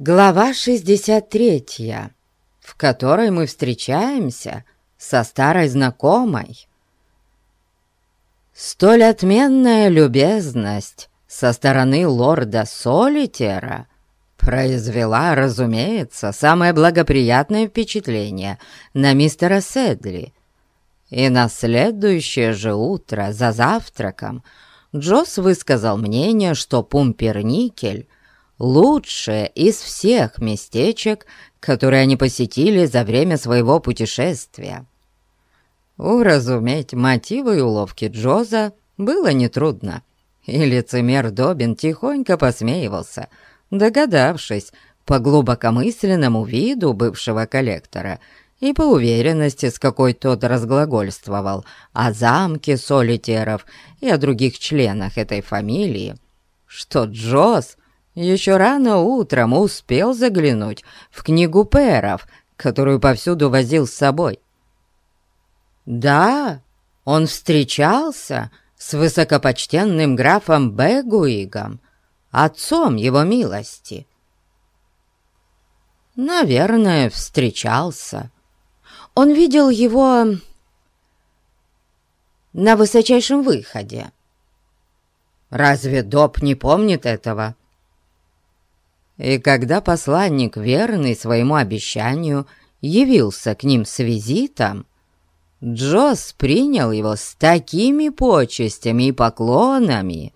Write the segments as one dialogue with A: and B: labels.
A: Глава 63, в которой мы встречаемся со старой знакомой. Столь отменная любезность со стороны лорда Солитера произвела, разумеется, самое благоприятное впечатление на мистера Седли. И на следующее же утро за завтраком Джосс высказал мнение, что Пумперникель — лучшее из всех местечек, которые они посетили за время своего путешествия. Уразуметь мотивы и уловки Джоза было нетрудно, и лицемер Добин тихонько посмеивался, догадавшись по глубокомысленному виду бывшего коллектора и по уверенности, с какой тот разглагольствовал о замке солитеров и о других членах этой фамилии, что Джоз — еще рано утром успел заглянуть в книгу перов, которую повсюду возил с собой. Да, он встречался с высокопочтенным графом Бегуигом, отцом его милости. Наверное, встречался. Он видел его на высочайшем выходе. Разве Доб не помнит этого? И когда посланник, верный своему обещанию, явился к ним с визитом, Джосс принял его с такими почестями и поклонами,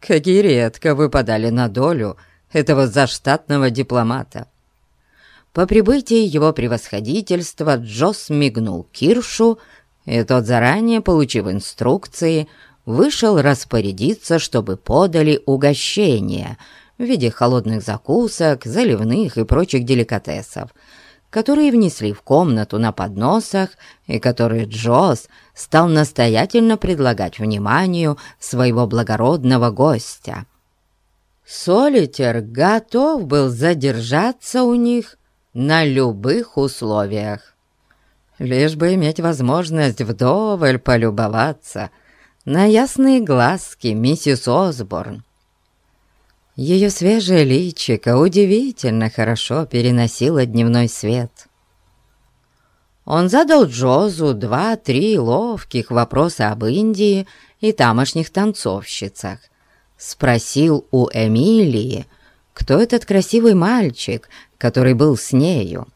A: какие редко выпадали на долю этого заштатного дипломата. По прибытии его превосходительства Джосс мигнул Киршу, и тот, заранее получив инструкции, вышел распорядиться, чтобы подали угощение — в виде холодных закусок, заливных и прочих деликатесов, которые внесли в комнату на подносах и которые Джоз стал настоятельно предлагать вниманию своего благородного гостя. Солитер готов был задержаться у них на любых условиях, лишь бы иметь возможность вдоволь полюбоваться на ясные глазки миссис Осборн, ее свежее личико удивительно хорошо переносило дневной свет. Он задал Джозу два-три ловких вопроса об Индии и тамошних танцовщицах. Спросил у Эмилии, кто этот красивый мальчик, который был с нею.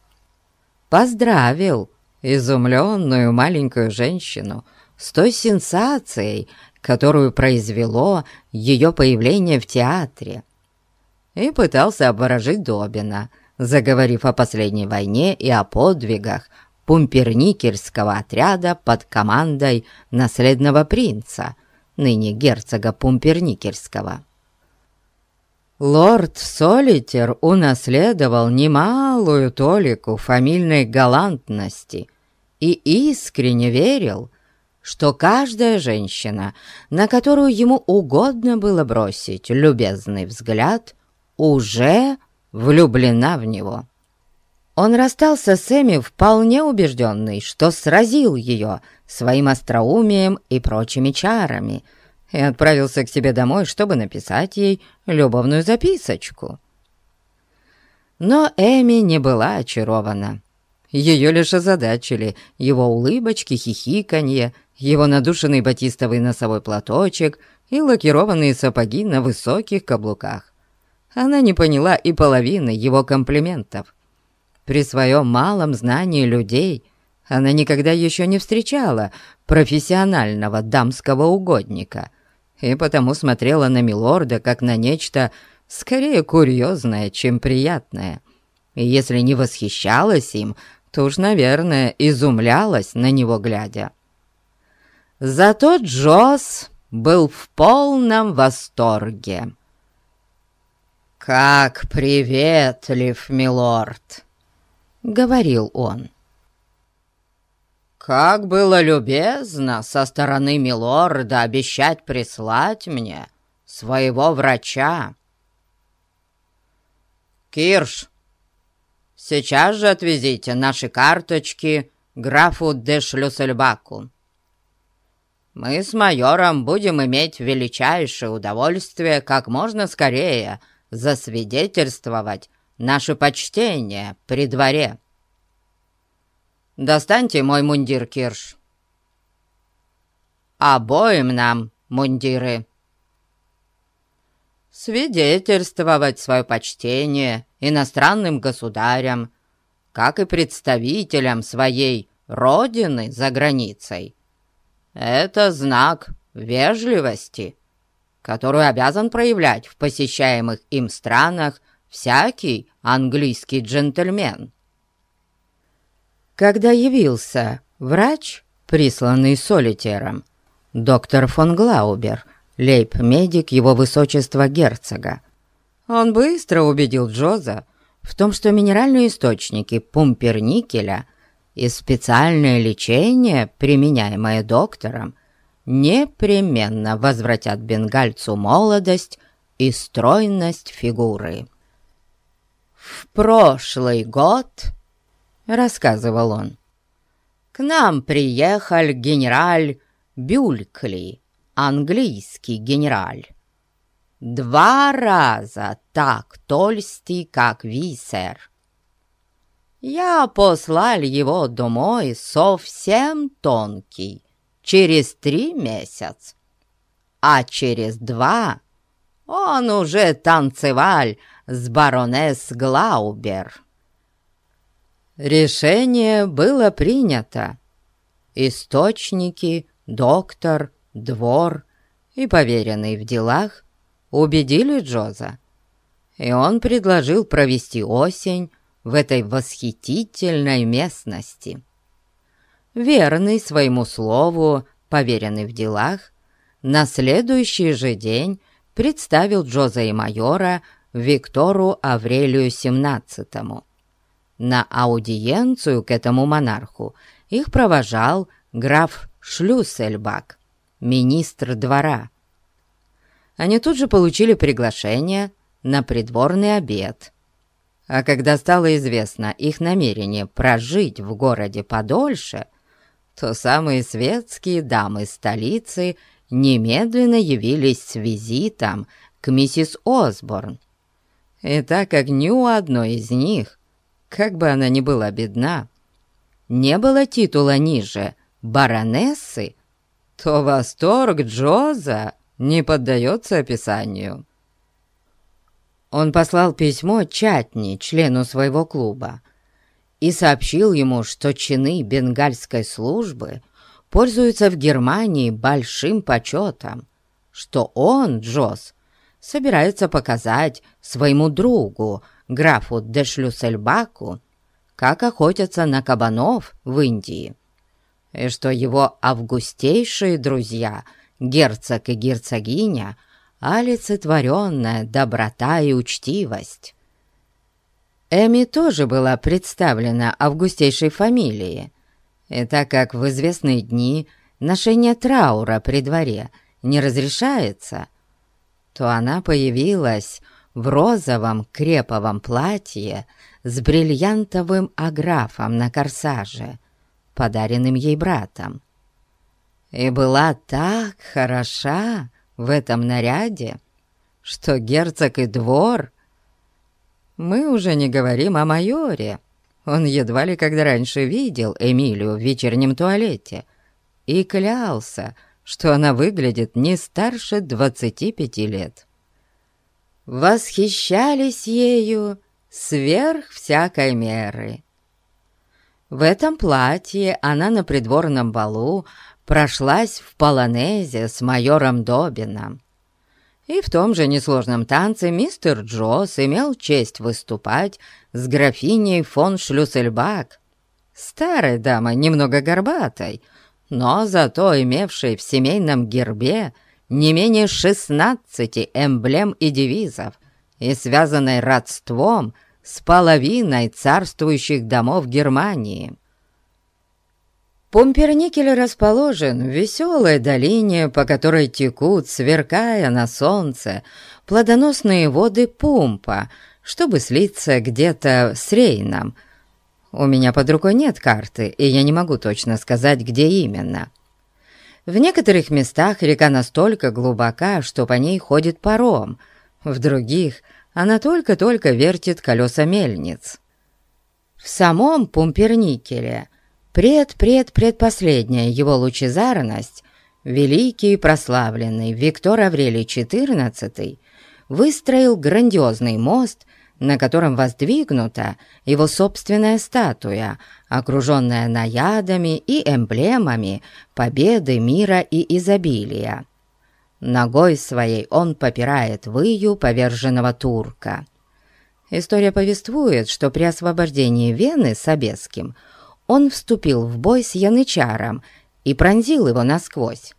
A: Поздравил изумленную маленькую женщину с той сенсацией, которую произвело ее появление в театре и пытался обворожить Добина, заговорив о последней войне и о подвигах пумперникельского отряда под командой наследного принца, ныне герцога Пумперникельского. Лорд Солитер унаследовал немалую толику фамильной галантности и искренне верил, что каждая женщина, на которую ему угодно было бросить любезный взгляд, уже влюблена в него. Он расстался с Эми вполне убежденный, что сразил ее своим остроумием и прочими чарами, и отправился к себе домой, чтобы написать ей любовную записочку. Но Эми не была очарована. Ее лишь озадачили его улыбочки, хихиканье, его надушенный батистовый носовой платочек и лакированные сапоги на высоких каблуках она не поняла и половины его комплиментов. При своем малом знании людей она никогда еще не встречала профессионального дамского угодника и потому смотрела на Милорда как на нечто скорее курьезное, чем приятное. И если не восхищалась им, то уж, наверное, изумлялась на него глядя. Зато Джосс был в полном восторге. «Как приветлив, милорд!» — говорил он. «Как было любезно со стороны милорда обещать прислать мне своего врача!» «Кирш, сейчас же отвезите наши карточки графу де Шлюссельбаку. Мы с майором будем иметь величайшее удовольствие как можно скорее засвидетельствовать наше почтение при дворе. Достаньте мой мундир, Кирш. Обоим нам мундиры. Свидетельствовать свое почтение иностранным государям, как и представителям своей родины за границей. Это знак вежливости, которую обязан проявлять в посещаемых им странах всякий английский джентльмен. Когда явился врач, присланный солитером, доктор фон Глаубер, лейб-медик его высочества герцога, он быстро убедил Джоза в том, что минеральные источники пумперникеля и специальное лечение, применяемое доктором, непременно возвратят бенгальцу молодость и стройность фигуры. «В прошлый год, — рассказывал он, — к нам приехал генераль Бюлькли, английский генераль. Два раза так толстый, как Висер. Я послал его домой совсем тонкий, через три месяца, а через два он уже танцевал с баронесс Глаубер. Решение было принято. Источники, доктор, двор и поверенный в делах убедили Джоза, и он предложил провести осень в этой восхитительной местности верный своему слову, поверенный в делах, на следующий же день представил Джоза и майора Виктору Аврелию XVII. На аудиенцию к этому монарху их провожал граф Шлюссельбак, министр двора. Они тут же получили приглашение на придворный обед. А когда стало известно их намерение прожить в городе подольше – то самые светские дамы столицы немедленно явились с визитом к миссис Осборн. И так как ни у одной из них, как бы она ни была бедна, не было титула ниже баронессы, то восторг Джоза не поддается описанию. Он послал письмо Чатни, члену своего клуба, и сообщил ему, что чины бенгальской службы пользуются в Германии большим почетом, что он, Джос, собирается показать своему другу, графу Дешлюсельбаку, как охотятся на кабанов в Индии, и что его августейшие друзья, герцог и герцогиня, олицетворенная доброта и учтивость. Эми тоже была представлена августейшей фамилией, и так как в известные дни ношение траура при дворе не разрешается, то она появилась в розовом креповом платье с бриллиантовым аграфом на корсаже, подаренным ей братом. И была так хороша в этом наряде, что герцог и двор — мы уже не говорим о майоре. Он едва ли когда раньше видел Эмилию в вечернем туалете и клялся, что она выглядит не старше двадцати пяти лет. Восхищались ею сверх всякой меры. В этом платье она на придворном балу прошлась в полонезе с майором Добином. И в том же несложном танце мистер Джосс имел честь выступать с графиней фон Шлюссельбак, старой дамой, немного горбатой, но зато имевшей в семейном гербе не менее шестнадцати эмблем и девизов и связанной родством с половиной царствующих домов Германии. Пумперникель расположен в веселой долине, по которой текут, сверкая на солнце, плодоносные воды Пумпа, чтобы слиться где-то с Рейном. У меня под рукой нет карты, и я не могу точно сказать, где именно. В некоторых местах река настолько глубока, что по ней ходит паром, в других она только-только вертит колеса мельниц. В самом Пумперникеле пред-пред-предпоследняя его лучезарность, великий и прославленный Виктор Аврелий XIV, выстроил грандиозный мост, на котором воздвигнута его собственная статуя, окруженная наядами и эмблемами победы, мира и изобилия. Ногой своей он попирает выю поверженного турка. История повествует, что при освобождении Вены Собеским он вступил в бой с янычаром и пронзил его насквозь.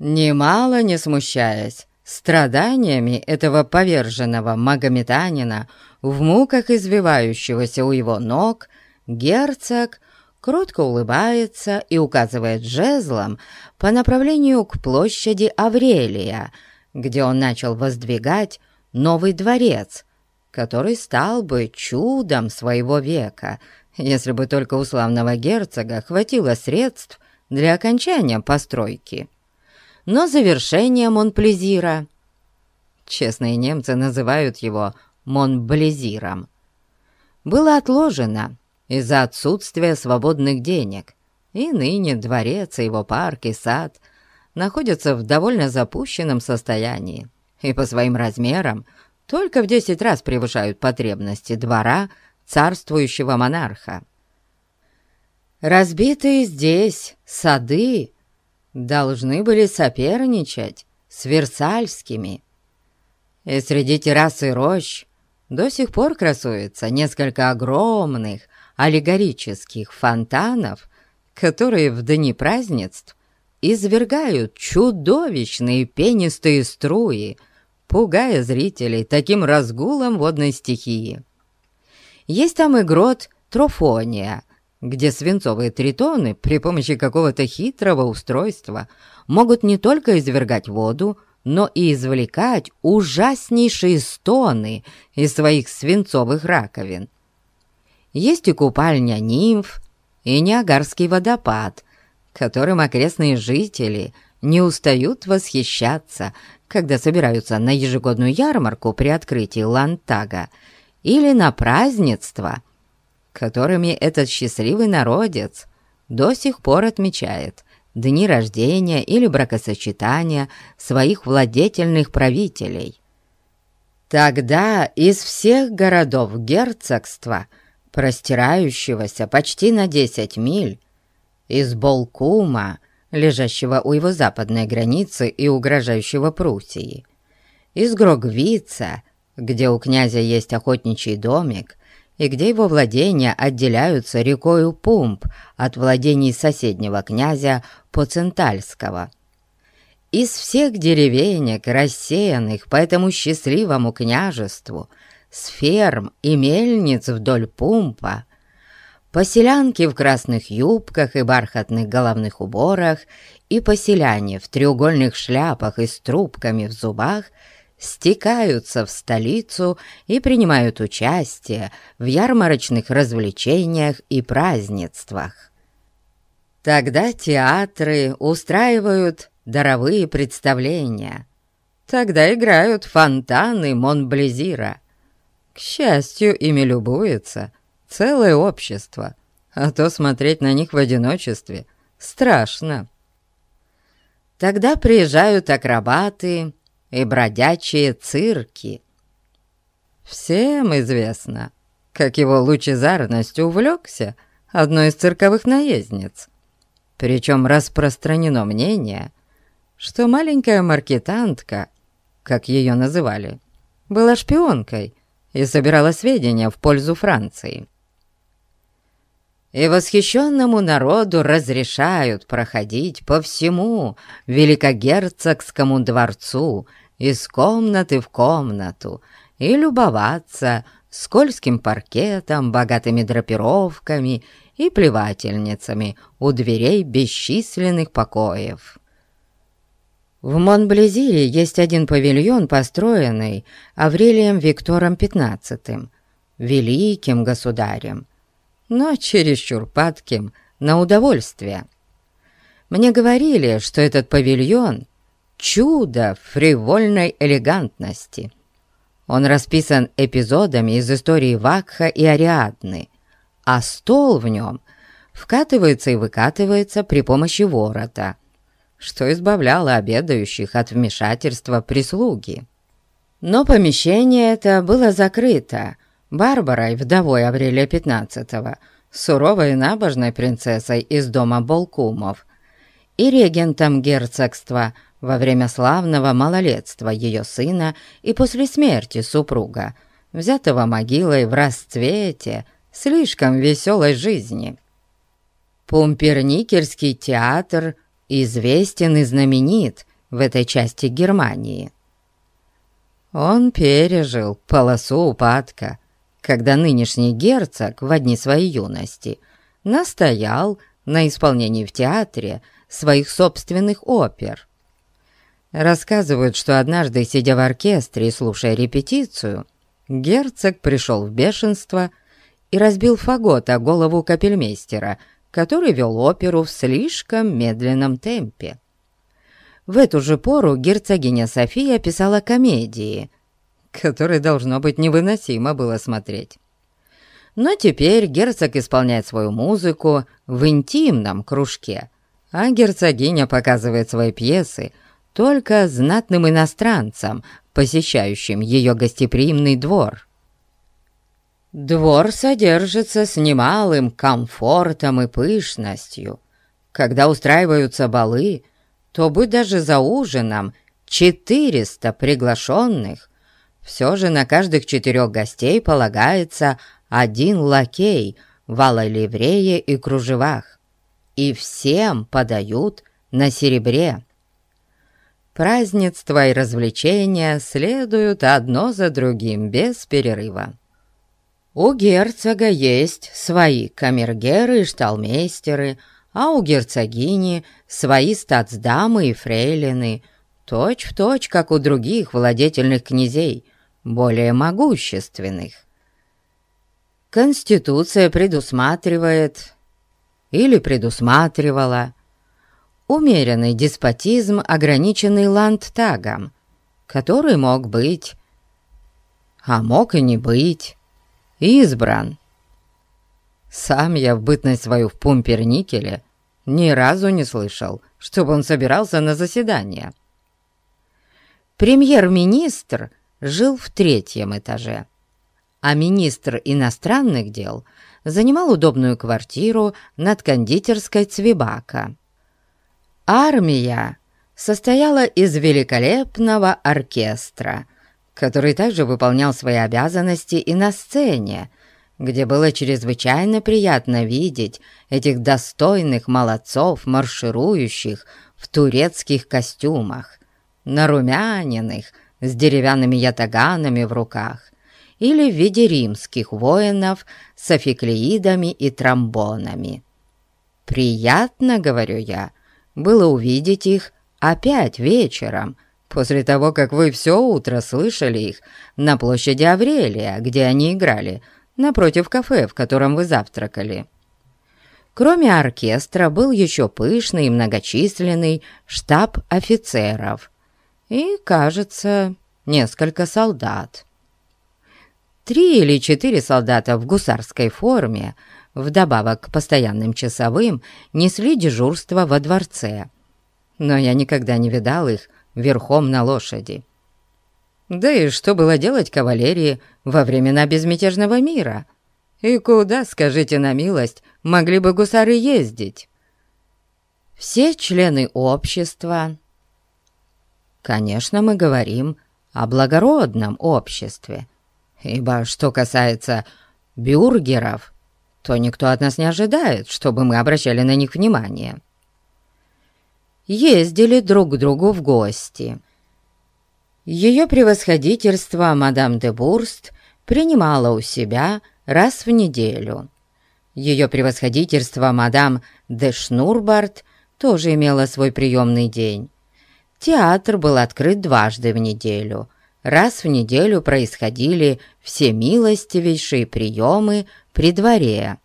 A: Немало не смущаясь, страданиями этого поверженного магометанина, в муках извивающегося у его ног, герцог кротко улыбается и указывает жезлом по направлению к площади Аврелия, где он начал воздвигать новый дворец, который стал бы чудом своего века, если бы только у славного герцога хватило средств для окончания постройки но завершением Монплезира. Честные немцы называют его Монблезиром. Было отложено из-за отсутствия свободных денег, и ныне дворец его парк и сад находятся в довольно запущенном состоянии и по своим размерам только в десять раз превышают потребности двора царствующего монарха. Разбитые здесь сады должны были соперничать с Версальскими. И среди террас и рощ до сих пор красуется несколько огромных аллегорических фонтанов, которые в дни празднеств извергают чудовищные пенистые струи, пугая зрителей таким разгулом водной стихии. Есть там и грот Трофония, где свинцовые тритоны при помощи какого-то хитрого устройства могут не только извергать воду, но и извлекать ужаснейшие стоны из своих свинцовых раковин. Есть и купальня нимф, и Ниагарский водопад, которым окрестные жители не устают восхищаться, когда собираются на ежегодную ярмарку при открытии Лантага или на празднество – которыми этот счастливый народец до сих пор отмечает дни рождения или бракосочетания своих владетельных правителей. Тогда из всех городов герцогства, простирающегося почти на 10 миль, из Болкума, лежащего у его западной границы и угрожающего Пруссии, из Грогвица, где у князя есть охотничий домик, и где его владения отделяются рекою Пумп от владений соседнего князя Поцентальского. Из всех деревенек, рассеянных по этому счастливому княжеству, с ферм и мельниц вдоль Пумпа, поселянки в красных юбках и бархатных головных уборах и поселяне в треугольных шляпах и с трубками в зубах – стекаются в столицу и принимают участие в ярмарочных развлечениях и празднествах. Тогда театры устраивают даровые представления. Тогда играют фонтаны Монблезира. К счастью, ими любуется целое общество, а то смотреть на них в одиночестве страшно. Тогда приезжают акробаты и бродячие цирки. Всем известно, как его лучезарность увлекся одной из цирковых наездниц. Причем распространено мнение, что маленькая маркетантка, как ее называли, была шпионкой и собирала сведения в пользу Франции. И восхищенному народу разрешают проходить по всему великогерцогскому дворцу из комнаты в комнату и любоваться скользким паркетом, богатыми драпировками и плевательницами у дверей бесчисленных покоев. В Монблезире есть один павильон, построенный Аврелием Виктором XV, великим государем, но чересчур падким на удовольствие. Мне говорили, что этот павильон чудо фривольной элегантности. Он расписан эпизодами из истории Вакха и Ариадны, а стол в нем вкатывается и выкатывается при помощи ворота, что избавляло обедающих от вмешательства прислуги. Но помещение это было закрыто Барбарой, вдовой Аврелия XV, суровой и набожной принцессой из дома Болкумов, и регентом герцогства во время славного малолетства ее сына и после смерти супруга, взятого могилой в расцвете слишком веселой жизни. Пумперникельский театр известен и знаменит в этой части Германии. Он пережил полосу упадка, когда нынешний герцог в одни своей юности настоял на исполнении в театре своих собственных опер. Рассказывают, что однажды, сидя в оркестре и слушая репетицию, герцог пришел в бешенство и разбил фагот о голову капельмейстера, который вел оперу в слишком медленном темпе. В эту же пору герцогиня София писала комедии, которые, должно быть, невыносимо было смотреть. Но теперь герцог исполняет свою музыку в интимном кружке, а герцогиня показывает свои пьесы только знатным иностранцам, посещающим ее гостеприимный двор. Двор содержится с немалым комфортом и пышностью. Когда устраиваются балы, то будь даже за ужином 400 приглашенных, все же на каждых четырех гостей полагается один лакей в алой и кружевах, и всем подают на серебре. Празднества и развлечения следуют одно за другим без перерыва. У герцога есть свои камергеры и шталмейстеры, а у герцогини свои стацдамы и фрейлины, точь-в-точь, точь, как у других владетельных князей, более могущественных. Конституция предусматривает или предусматривала умеренный деспотизм, ограниченный ландтагом, который мог быть, а мог и не быть, избран. Сам я в бытность свою в Пумперникеле ни разу не слышал, чтобы он собирался на заседание. Премьер-министр жил в третьем этаже, а министр иностранных дел занимал удобную квартиру над кондитерской Цвибака. Армия состояла из великолепного оркестра, который также выполнял свои обязанности и на сцене, где было чрезвычайно приятно видеть этих достойных молодцов, марширующих в турецких костюмах, нарумяненных, с деревянными ятаганами в руках, или в виде римских воинов с афиклеидами и тромбонами. Приятно, говорю я, — было увидеть их опять вечером, после того, как вы все утро слышали их на площади Аврелия, где они играли, напротив кафе, в котором вы завтракали. Кроме оркестра был еще пышный и многочисленный штаб офицеров и, кажется, несколько солдат. Три или четыре солдата в гусарской форме – вдобавок к постоянным часовым, несли дежурство во дворце. Но я никогда не видал их верхом на лошади. Да и что было делать кавалерии во времена безмятежного мира? И куда, скажите на милость, могли бы гусары ездить? Все члены общества... Конечно, мы говорим о благородном обществе, ибо что касается бюргеров, то никто от нас не ожидает, чтобы мы обращали на них внимание. Ездили друг к другу в гости. Ее превосходительство мадам де Бурст принимала у себя раз в неделю. Ее превосходительство мадам де Шнурбарт тоже имела свой приемный день. Театр был открыт дважды в неделю. Раз в неделю происходили все милостивейшие приемы при дворе.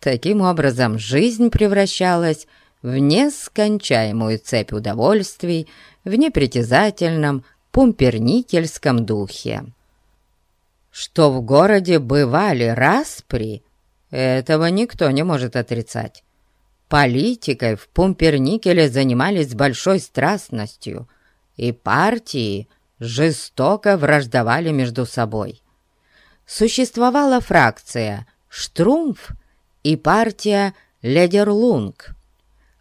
A: Таким образом, жизнь превращалась в нескончаемую цепь удовольствий в непритязательном пумперникельском духе. что в городе бывали распри, этого никто не может отрицать. Политикой в Пумперникеле занимались с большой страстностью, и партии жестоко враждовали между собой. Существовала фракция «Штрумф» и партия «Ледерлунг».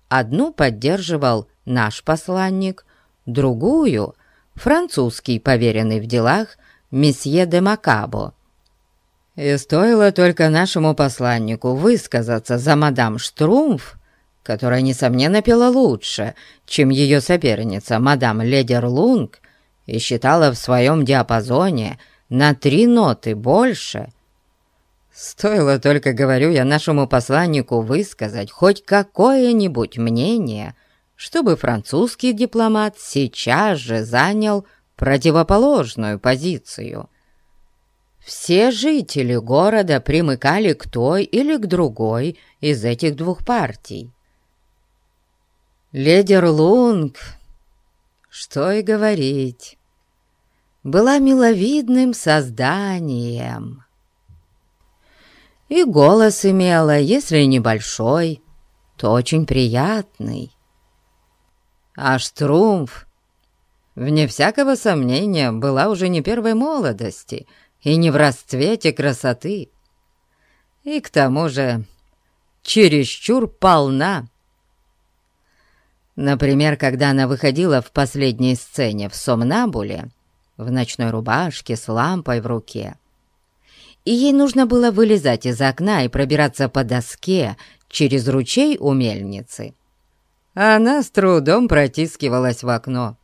A: Одну поддерживал наш посланник, другую — французский поверенный в делах месье де Макабо. И стоило только нашему посланнику высказаться за мадам Штрумф, которая, несомненно, пела лучше, чем ее соперница, мадам Ледерлунг, и считала в своем диапазоне на три ноты больше. Стоило только, говорю я, нашему посланнику высказать хоть какое-нибудь мнение, чтобы французский дипломат сейчас же занял противоположную позицию. Все жители города примыкали к той или к другой из этих двух партий. Ледер Лунг, что и говорить, была миловидным созданием. И голос имела, если небольшой, то очень приятный. А Штрумф вне всякого сомнения, была уже не первой молодости и не в расцвете красоты. И к тому же чересчур полна. Например, когда она выходила в последней сцене в Сомнабуле, в ночной рубашке с лампой в руке, и ей нужно было вылезать из окна и пробираться по доске через ручей у мельницы. Она с трудом протискивалась в окно,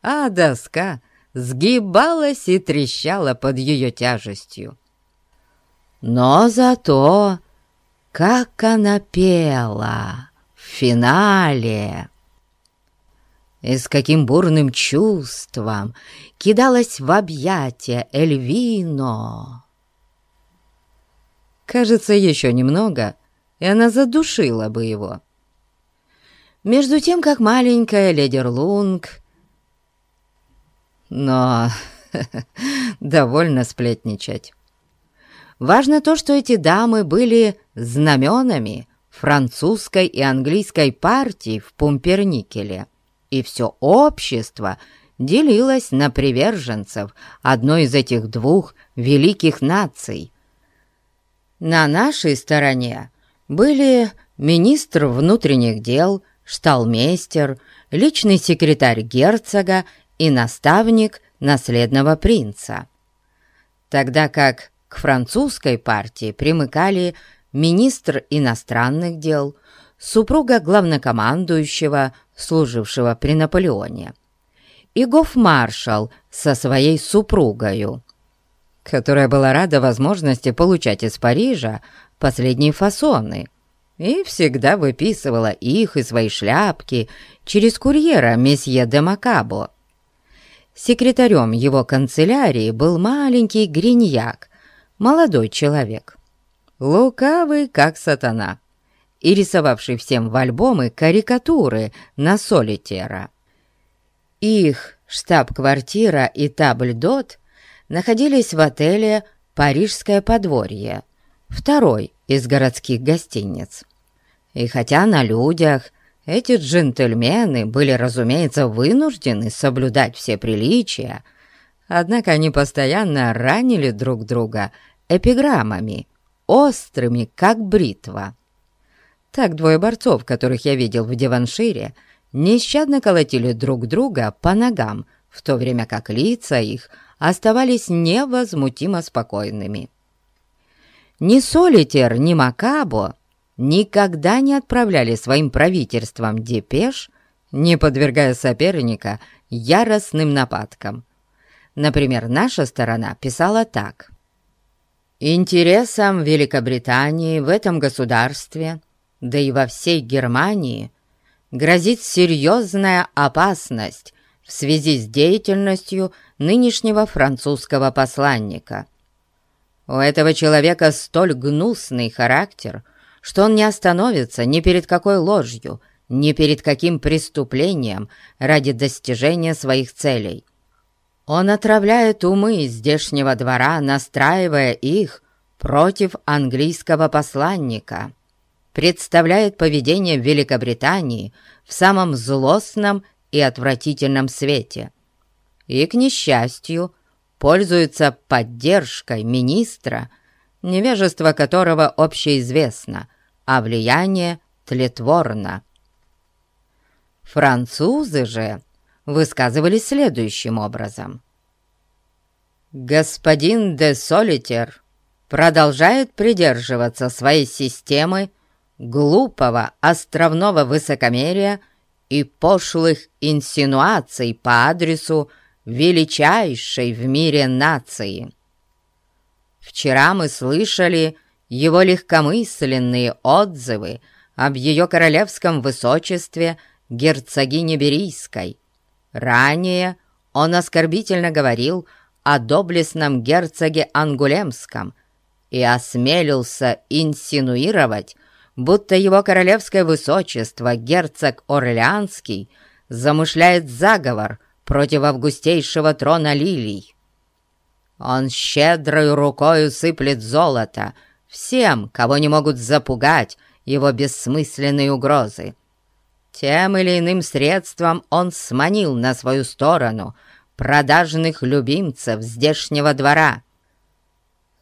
A: а доска сгибалась и трещала под ее тяжестью. Но зато, как она пела в финале! И с каким бурным чувством кидалась в объятия Эльвино! Кажется, еще немного, и она задушила бы его. Между тем, как маленькая леди Лунг но довольно сплетничать. Важно то, что эти дамы были знаменами французской и английской партии в Пумперникеле, и все общество делилось на приверженцев одной из этих двух великих наций. На нашей стороне были министр внутренних дел, шталмейстер, личный секретарь герцога и наставник наследного принца, тогда как к французской партии примыкали министр иностранных дел, супруга главнокомандующего, служившего при Наполеоне, и гофмаршал со своей супругою, которая была рада возможности получать из Парижа последние фасоны и всегда выписывала их и свои шляпки через курьера месье де Макабо, Секретарем его канцелярии был маленький гриньяк, молодой человек, лукавый, как сатана, и рисовавший всем в альбомы карикатуры на солитера. Их штаб-квартира и табльдот находились в отеле «Парижское подворье», второй из городских гостиниц. И хотя на людях эти джентльмены были, разумеется, вынуждены соблюдать все приличия, однако они постоянно ранили друг друга эпиграммами, острыми, как бритва. Так двое борцов, которых я видел в Деваншире, нещадно колотили друг друга по ногам, в то время как лица их оставались невозмутимо спокойными. Ни Солитер, ни Макабо никогда не отправляли своим правительствам депеш, не подвергая соперника яростным нападкам. Например, наша сторона писала так. «Интересам Великобритании в этом государстве, да и во всей Германии, грозит серьезная опасность в связи с деятельностью нынешнего французского посланника. У этого человека столь гнусный характер – что он не остановится ни перед какой ложью, ни перед каким преступлением ради достижения своих целей. Он отравляет умы здешнего двора, настраивая их против английского посланника, представляет поведение в Великобритании в самом злостном и отвратительном свете. И, к несчастью, пользуется поддержкой министра, невежество которого общеизвестно, а влияние тлетворно. Французы же высказывались следующим образом. «Господин де Солитер продолжает придерживаться своей системы глупого островного высокомерия и пошлых инсинуаций по адресу величайшей в мире нации. Вчера мы слышали его легкомысленные отзывы об ее королевском высочестве герцогине Берийской, Ранее он оскорбительно говорил о доблестном герцоге Ангулемском и осмелился инсинуировать, будто его королевское высочество, герцог Орлеанский, замышляет заговор против августейшего трона лилий. Он щедрой рукою сыплет золото всем, кого не могут запугать его бессмысленные угрозы. Тем или иным средством он сманил на свою сторону продажных любимцев здешнего двора.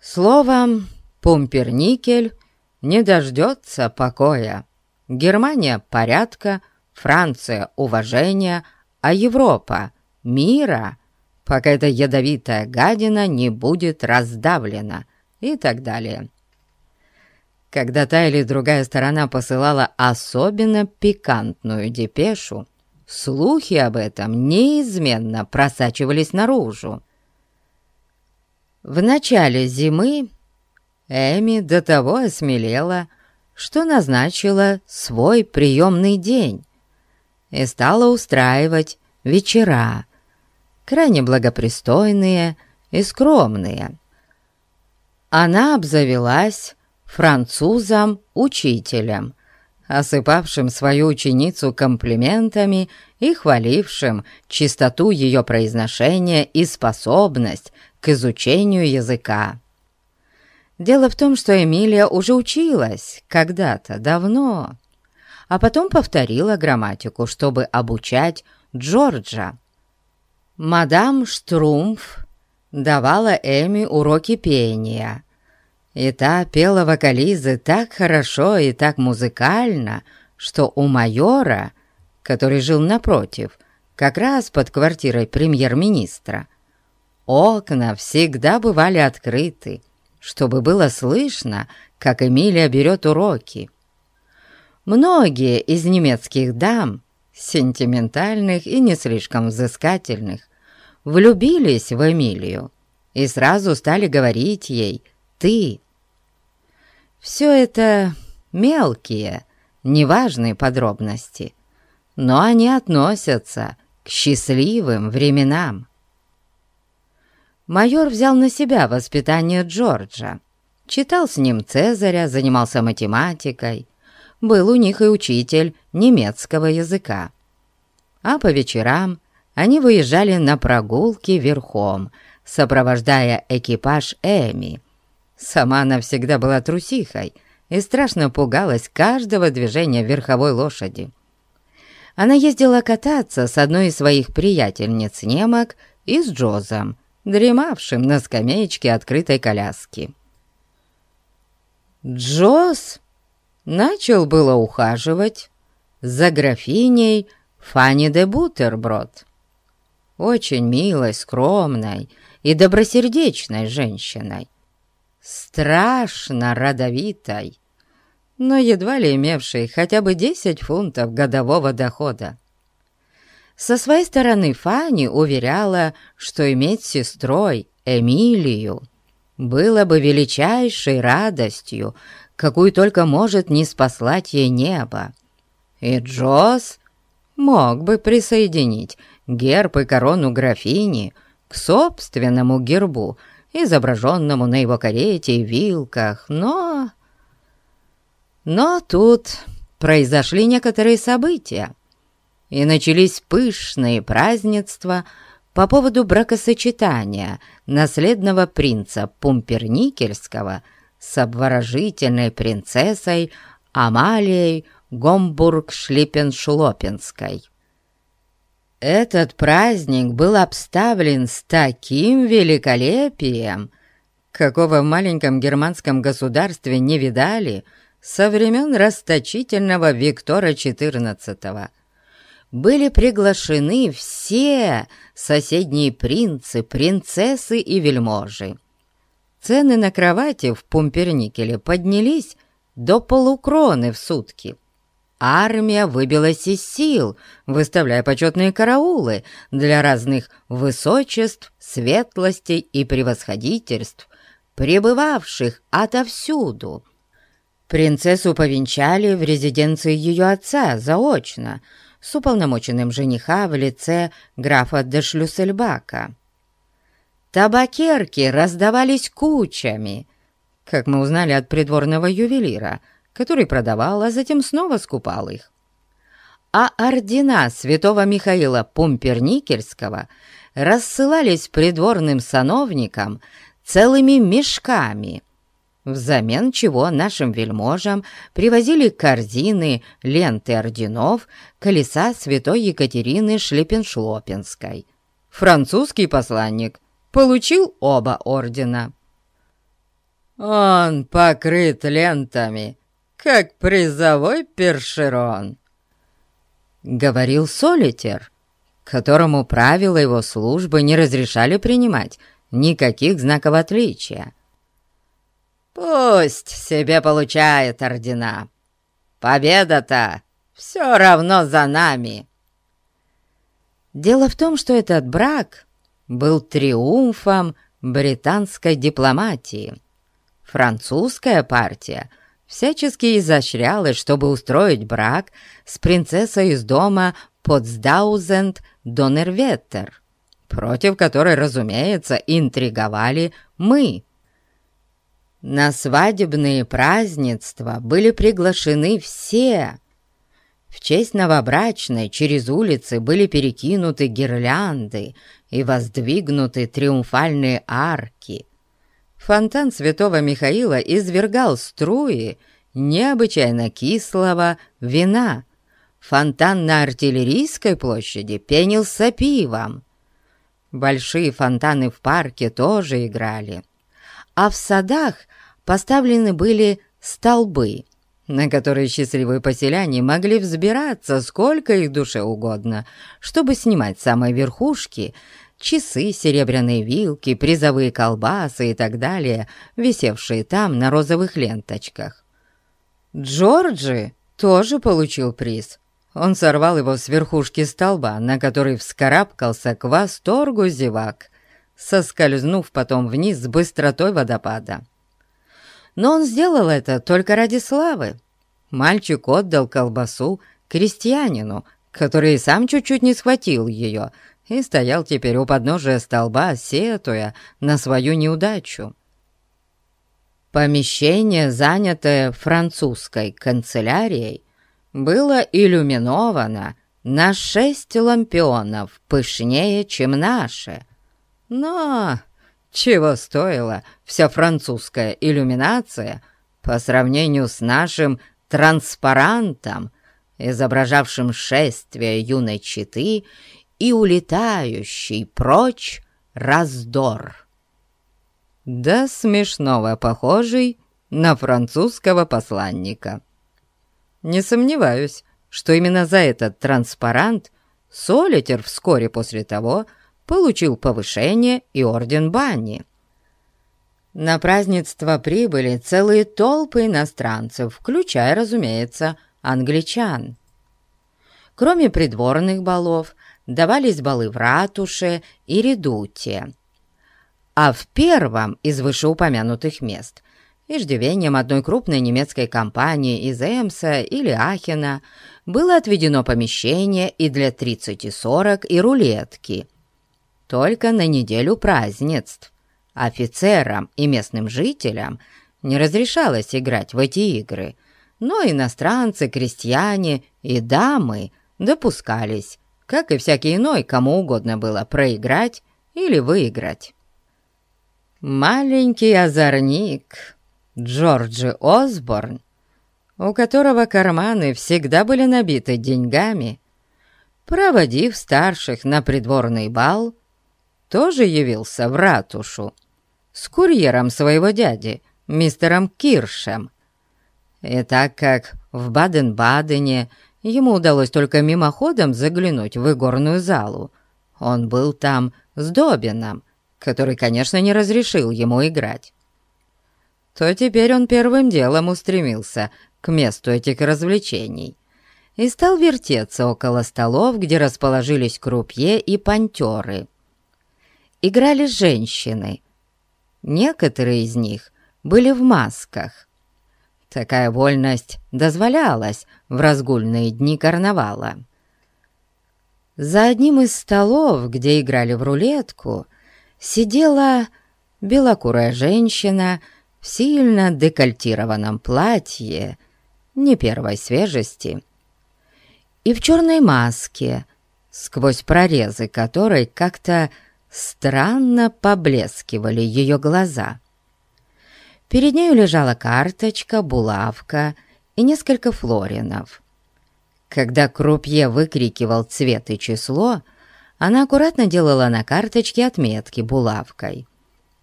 A: Словом, Пумперникель не дождется покоя. Германия — порядка, Франция — уважения, а Европа — мира, пока эта ядовитая гадина не будет раздавлена и так далее когда та или другая сторона посылала особенно пикантную депешу, слухи об этом неизменно просачивались наружу. В начале зимы Эми до того осмелела, что назначила свой приемный день и стала устраивать вечера, крайне благопристойные и скромные. Она обзавелась французом-учителем, осыпавшим свою ученицу комплиментами и хвалившим чистоту ее произношения и способность к изучению языка. Дело в том, что Эмилия уже училась когда-то давно, а потом повторила грамматику, чтобы обучать Джорджа. Мадам Штрумф давала Эми уроки пения, и та пела вокализы так хорошо и так музыкально, что у майора, который жил напротив, как раз под квартирой премьер-министра, окна всегда бывали открыты, чтобы было слышно, как Эмилия берет уроки. Многие из немецких дам, сентиментальных и не слишком взыскательных, влюбились в Эмилию и сразу стали говорить ей «ты». Все это мелкие, неважные подробности, но они относятся к счастливым временам. Майор взял на себя воспитание Джорджа, читал с ним Цезаря, занимался математикой, был у них и учитель немецкого языка. А по вечерам они выезжали на прогулки верхом, сопровождая экипаж Эми, Сама она всегда была трусихой и страшно пугалась каждого движения верховой лошади. Она ездила кататься с одной из своих приятельниц-немок и с Джозом, дремавшим на скамеечке открытой коляски. Джоз начал было ухаживать за графиней Фанни де Бутерброд, очень милой, скромной и добросердечной женщиной, страшно родовитой, но едва ли имевшей хотя бы 10 фунтов годового дохода. Со своей стороны Фанни уверяла, что иметь сестрой Эмилию было бы величайшей радостью, какую только может не спаслать ей небо. И Джосс мог бы присоединить герб и корону графини к собственному гербу – изображенному на его карете и вилках, но... Но тут произошли некоторые события, и начались пышные празднества по поводу бракосочетания наследного принца Пумперникельского с обворожительной принцессой Амалией Гомбург-Шлиппеншлопенской. Этот праздник был обставлен с таким великолепием, какого в маленьком германском государстве не видали со времен расточительного Виктора XIV. Были приглашены все соседние принцы, принцессы и вельможи. Цены на кровати в Пумперникеле поднялись до полукроны в сутки – Армия выбилась из сил, выставляя почетные караулы для разных высочеств, светлостей и превосходительств, прибывавших отовсюду. Принцессу повенчали в резиденции ее отца заочно, с уполномоченным жениха в лице графа де Шлюссельбака. Табакерки раздавались кучами, как мы узнали от придворного ювелира – который продавал, а затем снова скупал их. А ордена святого Михаила Пумперникельского рассылались придворным сановникам целыми мешками, взамен чего нашим вельможам привозили корзины, ленты орденов, колеса святой Екатерины Шлепеншлопенской. Французский посланник получил оба ордена. «Он покрыт лентами как призовой першерон», — говорил Солитер, которому правила его службы не разрешали принимать никаких знаков отличия. «Пусть себе получает ордена. Победа-то все равно за нами». Дело в том, что этот брак был триумфом британской дипломатии. Французская партия — всячески изощрялась, чтобы устроить брак с принцессой из дома Потсдаузенд Донерветтер, против которой, разумеется, интриговали мы. На свадебные празднества были приглашены все. В честь новобрачной через улицы были перекинуты гирлянды и воздвигнуты триумфальные арки – фонтан святого Михаила извергал струи необычайно кислого вина. Фонтан на артиллерийской площади пенился пивом. Большие фонтаны в парке тоже играли. А в садах поставлены были столбы, на которые счастливые поселяне могли взбираться сколько их душе угодно, чтобы снимать самые верхушки часы, серебряные вилки, призовые колбасы и так далее, висевшие там на розовых ленточках. Джорджи тоже получил приз. Он сорвал его с верхушки столба, на который вскарабкался к восторгу зевак, соскользнув потом вниз с быстротой водопада. Но он сделал это только ради славы. Мальчик отдал колбасу крестьянину, который и сам чуть-чуть не схватил ее, и стоял теперь у подножия столба, сетуя на свою неудачу. Помещение, занятое французской канцелярией, было иллюминовано на шесть лампионов пышнее, чем наше. Но чего стоила вся французская иллюминация по сравнению с нашим транспарантом, изображавшим шествие юной читы и улетающий прочь раздор. Да смешного похожий на французского посланника. Не сомневаюсь, что именно за этот транспарант Солитер вскоре после того получил повышение и орден бани. На празднество прибыли целые толпы иностранцев, включая, разумеется, англичан. Кроме придворных балов, давались балы в ратуше и редуте. А в первом из вышеупомянутых мест иждивением одной крупной немецкой компании из Эмса или Ахена было отведено помещение и для 30-40 и рулетки. Только на неделю празднеств. Офицерам и местным жителям не разрешалось играть в эти игры, но иностранцы, крестьяне и дамы допускались как и всякий иной, кому угодно было проиграть или выиграть. Маленький озорник Джорджи Осборн, у которого карманы всегда были набиты деньгами, проводив старших на придворный бал, тоже явился в ратушу с курьером своего дяди, мистером Киршем. И так как в Баден-Бадене ему удалось только мимоходом заглянуть в игорную залу, он был там с Добином, который, конечно, не разрешил ему играть, то теперь он первым делом устремился к месту этих развлечений и стал вертеться около столов, где расположились крупье и пантеры. Играли женщины. Некоторые из них были в масках. Такая вольность дозволялась в разгульные дни карнавала. За одним из столов, где играли в рулетку, сидела белокурая женщина в сильно декольтированном платье, не первой свежести, и в черной маске, сквозь прорезы которой как-то странно поблескивали ее глаза. Перед нею лежала карточка, булавка и несколько флоринов. Когда крупье выкрикивал цвет и число, она аккуратно делала на карточке отметки булавкой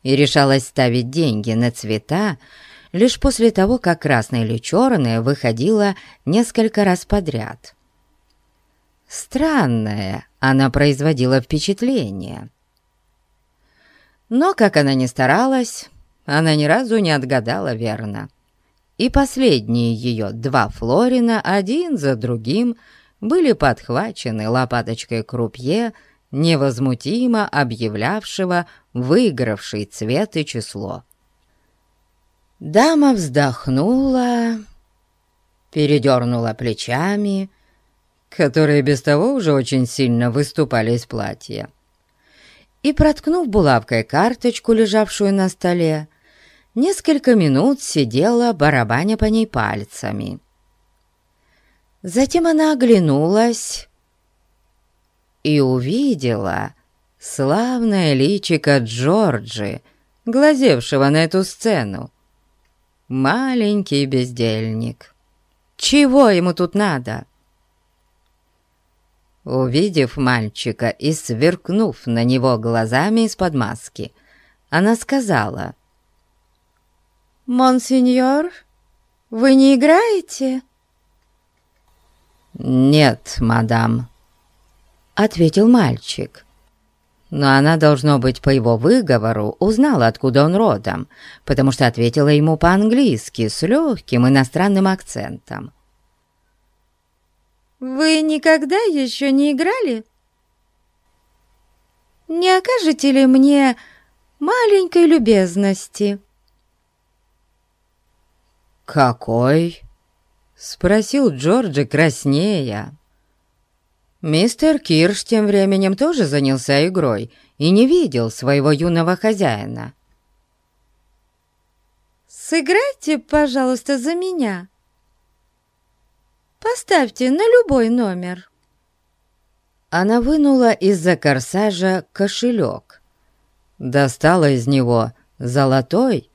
A: и решалась ставить деньги на цвета лишь после того, как красное или черное выходило несколько раз подряд. Странное она производила впечатление. Но, как она ни старалась, она ни разу не отгадала верно. И последние ее два флорина один за другим были подхвачены лопаточкой крупье, невозмутимо объявлявшего выигравший цвет и число. Дама вздохнула, передернула плечами, которые без того уже очень сильно выступали из платья, и, проткнув булавкой карточку, лежавшую на столе, несколько минут сидела, барабаня по ней пальцами. Затем она оглянулась и увидела славное личико Джорджи, глазевшего на эту сцену. Маленький бездельник. Чего ему тут надо? Увидев мальчика и сверкнув на него глазами из-под маски, она сказала, «Монсеньор, вы не играете?» «Нет, мадам», — ответил мальчик. Но она, должно быть, по его выговору узнала, откуда он родом, потому что ответила ему по-английски с легким иностранным акцентом. «Вы никогда еще не играли? Не окажете ли мне маленькой любезности?» «Какой?» — спросил Джорджи краснея. Мистер Кирш тем временем тоже занялся игрой и не видел своего юного хозяина. «Сыграйте, пожалуйста, за меня. Поставьте на любой номер». Она вынула из-за корсажа кошелек, достала из него золотой,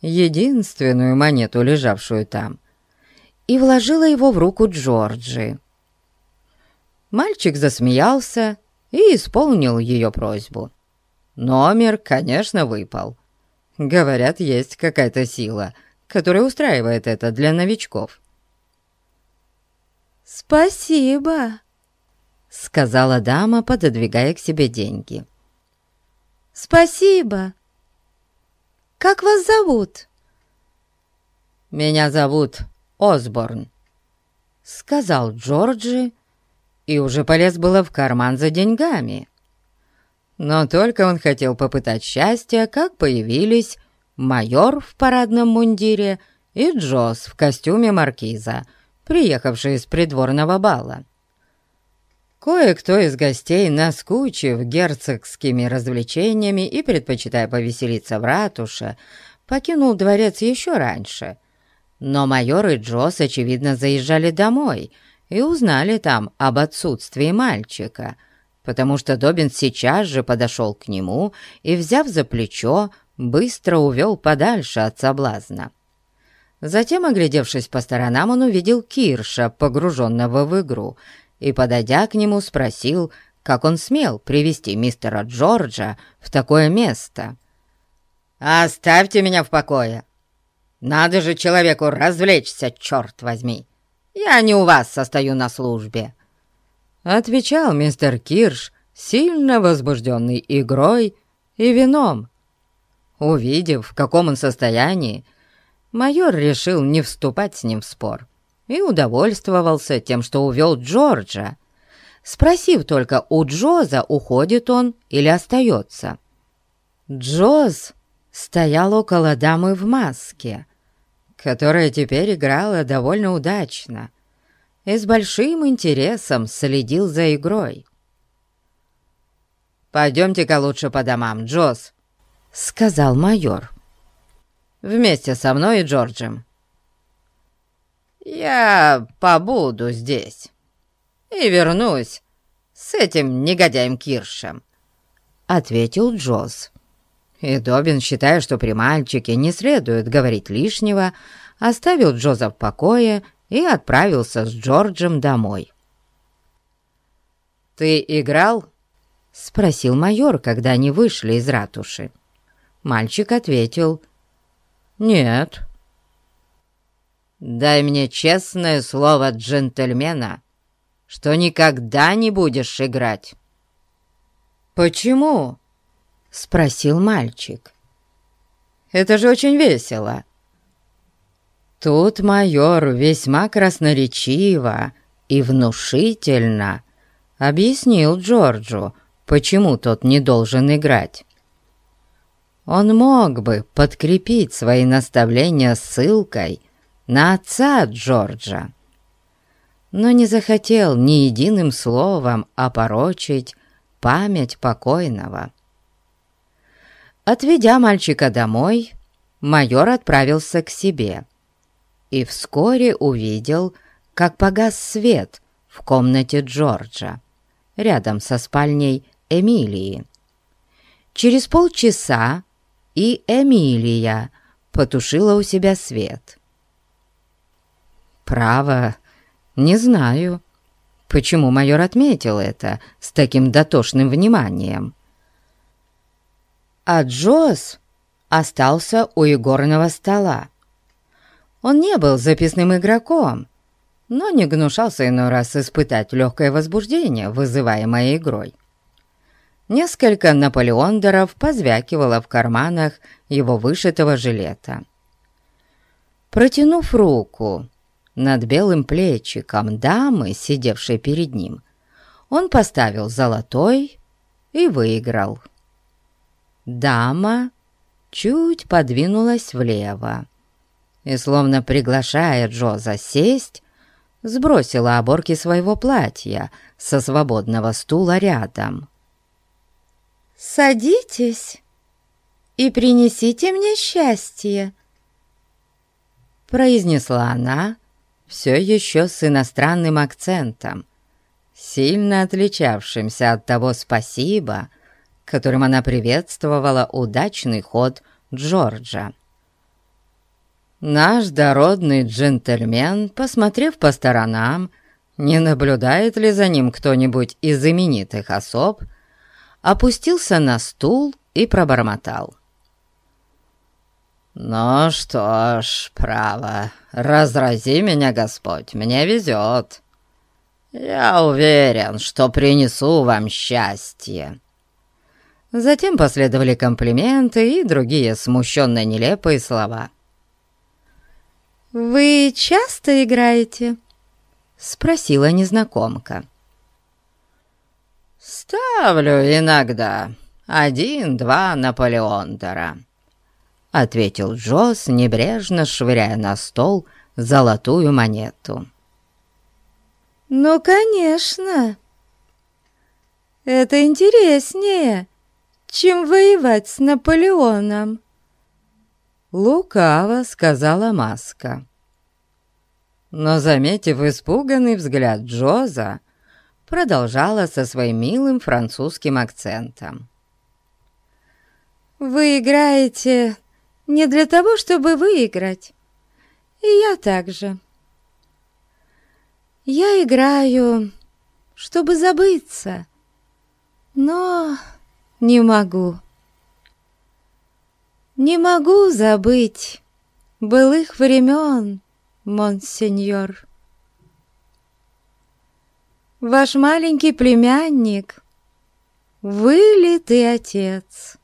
A: единственную монету, лежавшую там, и вложила его в руку Джорджи. Мальчик засмеялся и исполнил ее просьбу. Номер, конечно, выпал. Говорят, есть какая-то сила, которая устраивает это для новичков. «Спасибо», — сказала дама, пододвигая к себе деньги. «Спасибо. Как вас зовут?» «Меня зовут Осборн», — сказал Джорджи, и уже полез было в карман за деньгами. Но только он хотел попытать счастье, как появились майор в парадном мундире и Джосс в костюме маркиза, приехавший из придворного бала. Кое-кто из гостей, наскучив герцогскими развлечениями и предпочитая повеселиться в ратуше, покинул дворец еще раньше. Но майор и Джосс, очевидно, заезжали домой — и узнали там об отсутствии мальчика, потому что Добин сейчас же подошел к нему и, взяв за плечо, быстро увел подальше от соблазна. Затем, оглядевшись по сторонам, он увидел Кирша, погруженного в игру, и, подойдя к нему, спросил, как он смел привести мистера Джорджа в такое место. «Оставьте меня в покое! Надо же человеку развлечься, черт возьми! Я не у вас состою на службе!» Отвечал мистер Кирш, сильно возбужденный игрой и вином. Увидев, в каком он состоянии, майор решил не вступать с ним в спор и удовольствовался тем, что увел Джорджа, спросив только у Джоза, уходит он или остается. Джоз стоял около дамы в маске, которая теперь играла довольно удачно и с большим интересом следил за игрой. «Пойдемте-ка лучше по домам, Джоз», — сказал майор. «Вместе со мной и Джорджем». «Я побуду здесь и вернусь с этим негодяем Киршем», — ответил Джоз. И Добин, считая, что при мальчике не следует говорить лишнего, оставил Джоза в покое и отправился с Джорджем домой. «Ты играл?» — спросил майор, когда они вышли из ратуши. Мальчик ответил «Нет». «Дай мне честное слово джентльмена, что никогда не будешь играть». «Почему?» — спросил мальчик. «Это же очень весело». Тут майор весьма красноречиво и внушительно объяснил Джорджу, почему тот не должен играть. Он мог бы подкрепить свои наставления ссылкой на отца Джорджа, но не захотел ни единым словом опорочить память покойного. Отведя мальчика домой, майор отправился к себе и вскоре увидел, как погас свет в комнате Джорджа, рядом со спальней Эмилии. Через полчаса и Эмилия потушила у себя свет. «Право, не знаю, почему майор отметил это с таким дотошным вниманием». А Джоз остался у игорного стола. Он не был записным игроком, но не гнушался иной раз испытать легкое возбуждение, вызываемое игрой. Несколько наполеондеров позвякивало в карманах его вышитого жилета. Протянув руку над белым плечиком дамы, сидевшей перед ним, он поставил золотой и выиграл. Дама чуть подвинулась влево и, словно приглашая Джоза сесть, сбросила оборки своего платья со свободного стула рядом.
B: «Садитесь и принесите мне счастье»,
A: произнесла она все еще с иностранным акцентом, сильно отличавшимся от того «спасибо», которым она приветствовала удачный ход Джорджа. Наш дородный джентльмен, посмотрев по сторонам, не наблюдает ли за ним кто-нибудь из именитых особ, опустился на стул и пробормотал. «Ну что ж, право, разрази меня, Господь, мне везет. Я уверен, что принесу вам счастье». Затем последовали комплименты и другие смущенно нелепые слова.
B: «Вы часто играете?» — спросила незнакомка.
A: «Ставлю иногда один-два Наполеондера», — ответил Джосс, небрежно швыряя на стол золотую монету.
B: «Ну, конечно! Это интереснее!» чем воевать с Наполеоном!»
A: Лукаво сказала Маска. но, заметив испуганный взгляд Джоза, продолжала со своим милым французским акцентом.
B: «Вы играете не для того, чтобы выиграть, и я также. Я играю, чтобы забыться, но не могу. Не могу забыть былых времен, монсеньор. Ваш маленький племянник — вылитый отец.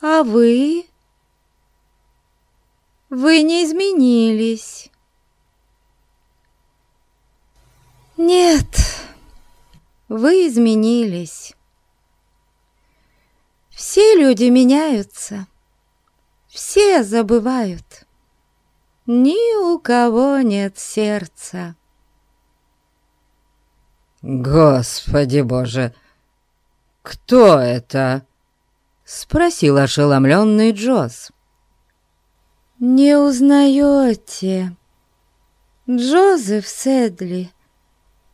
B: А вы? Вы не изменились. Нет, вы изменились. Все люди меняются, все забывают. Ни у кого нет сердца.
A: «Господи боже, кто это?» — спросил ошеломленный Джоз.
B: «Не узнаете? Джозеф Седли»,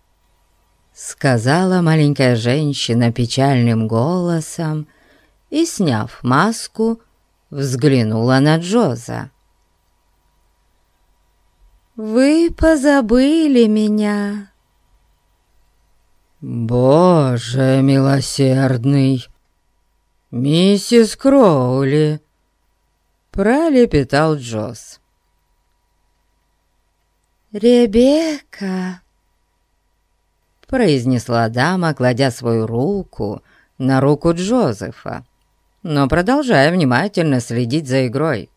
B: —
A: сказала маленькая женщина печальным голосом и, сняв маску, взглянула на Джоза.
B: «Вы позабыли меня».
A: «Боже милосердный! Миссис Кроули!» Пролепетал Джосс.
B: «Ребекка!»
A: Произнесла дама, кладя свою руку на руку Джозефа, но продолжая внимательно следить за игрой.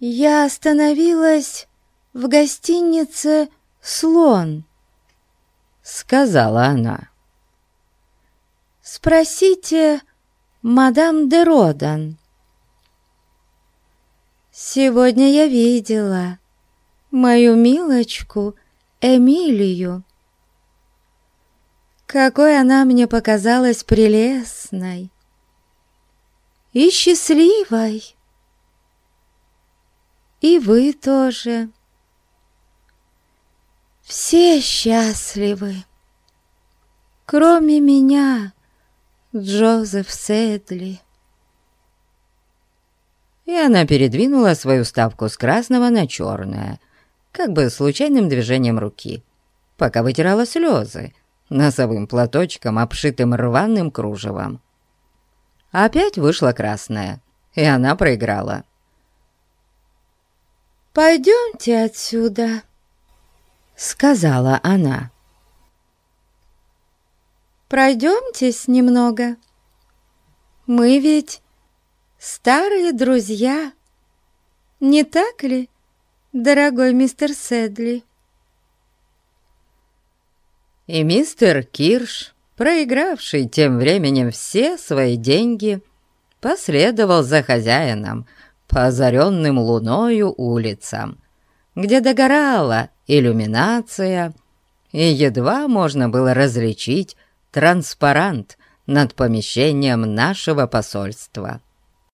B: «Я остановилась в гостинице «Слон», — сказала она. «Спросите мадам де Родан». Сегодня я видела мою милочку Эмилию. Какой она мне показалась прелестной и счастливой. И вы тоже. Все счастливы, кроме меня, Джозеф Седли.
A: И она передвинула свою ставку с красного на черное, как бы случайным движением руки, пока вытирала слезы носовым платочком, обшитым рваным кружевом. Опять вышла красная, и она проиграла.
B: «Пойдемте отсюда», — сказала она. «Пройдемтесь немного. Мы ведь старые друзья, не так ли, дорогой мистер Седли?»
A: И мистер Кирш, проигравший тем временем все свои деньги, последовал за хозяином по озаренным луною улицам, где догорала иллюминация, и едва можно было различить транспарант над помещением нашего посольства.